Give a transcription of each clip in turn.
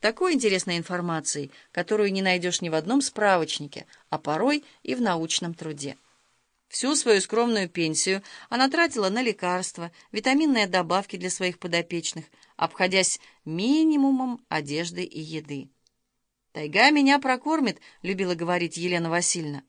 Такой интересной информацией, которую не найдешь ни в одном справочнике, а порой и в научном труде. Всю свою скромную пенсию она тратила на лекарства, витаминные добавки для своих подопечных, обходясь минимумом одежды и еды. «Тайга меня прокормит», — любила говорить Елена Васильевна.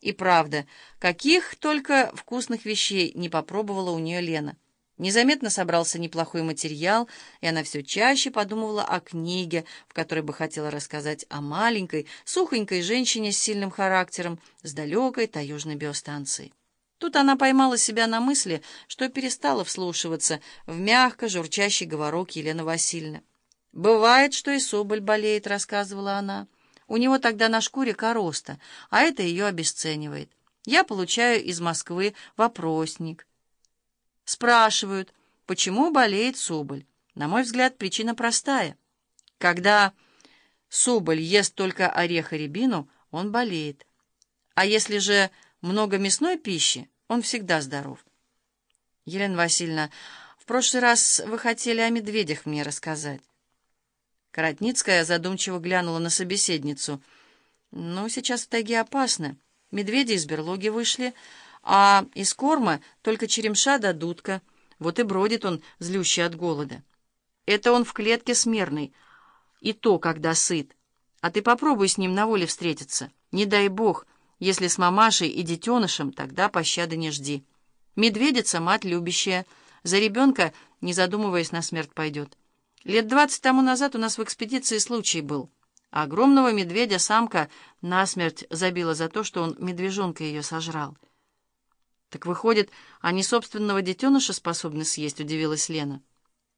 И правда, каких только вкусных вещей не попробовала у нее Лена. Незаметно собрался неплохой материал, и она все чаще подумывала о книге, в которой бы хотела рассказать о маленькой, сухонькой женщине с сильным характером, с далекой таежной биостанции. Тут она поймала себя на мысли, что перестала вслушиваться в мягко журчащий говорок Елены Васильевны. «Бывает, что и Соболь болеет», — рассказывала она. «У него тогда на шкуре короста, а это ее обесценивает. Я получаю из Москвы вопросник». Спрашивают, почему болеет Соболь. На мой взгляд, причина простая. Когда Соболь ест только орех и рябину, он болеет. А если же много мясной пищи, он всегда здоров. Елена Васильевна, в прошлый раз вы хотели о медведях мне рассказать. Коротницкая задумчиво глянула на собеседницу. «Ну, сейчас в тайге опасно. Медведи из берлоги вышли, а из корма только черемша да дудка. Вот и бродит он, злющий от голода. Это он в клетке смирный, и то, когда сыт. А ты попробуй с ним на воле встретиться. Не дай бог, если с мамашей и детенышем, тогда пощады не жди. Медведица, мать любящая, за ребенка, не задумываясь, на смерть пойдет. Лет двадцать тому назад у нас в экспедиции случай был. Огромного медведя самка насмерть забила за то, что он медвежонка ее сожрал. «Так выходит, они собственного детеныша способны съесть», — удивилась Лена.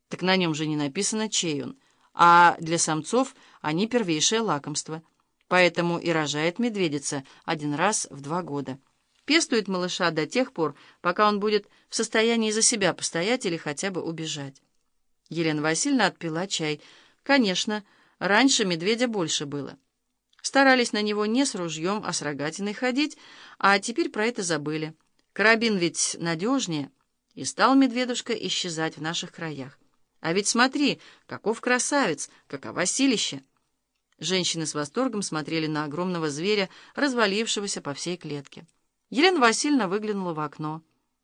«Так на нем же не написано, чей он. А для самцов они первейшее лакомство. Поэтому и рожает медведица один раз в два года. Пестует малыша до тех пор, пока он будет в состоянии за себя постоять или хотя бы убежать». Елена Васильевна отпила чай. «Конечно, раньше медведя больше было». Старались на него не с ружьем, а с рогатиной ходить, а теперь про это забыли. Карабин ведь надежнее, и стал медведушка исчезать в наших краях. А ведь смотри, каков красавец, какова силища! Женщины с восторгом смотрели на огромного зверя, развалившегося по всей клетке. Елена Васильевна выглянула в окно.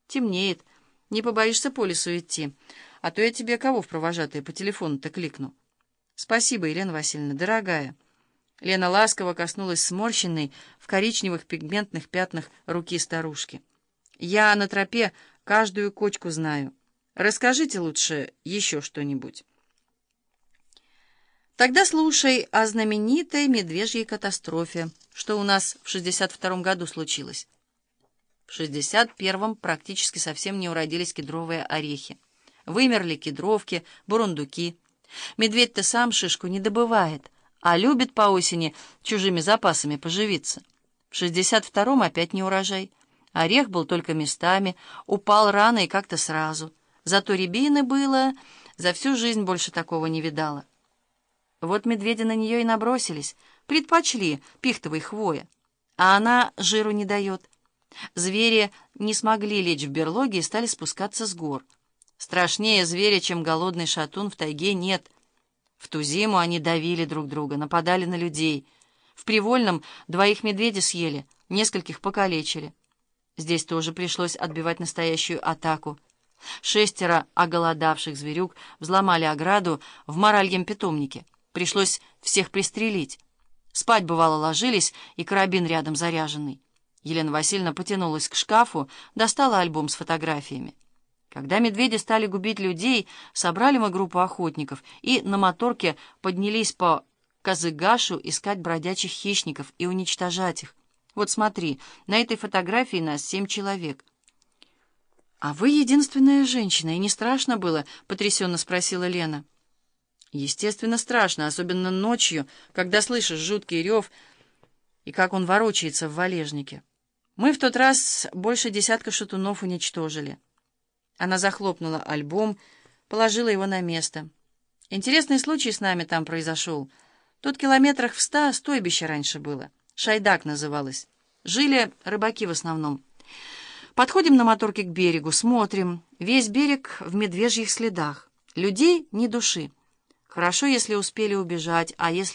«Темнеет. Не побоишься по лесу идти, а то я тебе кого в провожатые по телефону-то кликну». «Спасибо, Елена Васильевна, дорогая». Лена ласково коснулась сморщенной в коричневых пигментных пятнах руки старушки. Я на тропе каждую кочку знаю. Расскажите лучше еще что-нибудь. Тогда слушай о знаменитой медвежьей катастрофе, что у нас в 62 году случилось. В 61-м практически совсем не уродились кедровые орехи. Вымерли кедровки, бурундуки. Медведь-то сам шишку не добывает, а любит по осени чужими запасами поживиться. В 62-м опять не урожай. Орех был только местами, упал рано и как-то сразу. Зато рябины было, за всю жизнь больше такого не видала. Вот медведи на нее и набросились, предпочли пихтовой хвоя. А она жиру не дает. Звери не смогли лечь в берлоге и стали спускаться с гор. Страшнее зверя, чем голодный шатун, в тайге нет. В ту зиму они давили друг друга, нападали на людей. В Привольном двоих медведей съели, нескольких покалечили. Здесь тоже пришлось отбивать настоящую атаку. Шестеро оголодавших зверюк взломали ограду в моральем питомнике. Пришлось всех пристрелить. Спать, бывало, ложились, и карабин рядом заряженный. Елена Васильевна потянулась к шкафу, достала альбом с фотографиями. Когда медведи стали губить людей, собрали мы группу охотников и на моторке поднялись по Казыгашу искать бродячих хищников и уничтожать их. Вот смотри, на этой фотографии нас семь человек. «А вы единственная женщина, и не страшно было?» — потрясенно спросила Лена. «Естественно, страшно, особенно ночью, когда слышишь жуткий рев и как он ворочается в валежнике. Мы в тот раз больше десятка шатунов уничтожили». Она захлопнула альбом, положила его на место. «Интересный случай с нами там произошел. Тут километрах в ста стойбище раньше было». Шайдак называлась. Жили рыбаки в основном. Подходим на моторке к берегу, смотрим. Весь берег в медвежьих следах. Людей ни души. Хорошо, если успели убежать, а если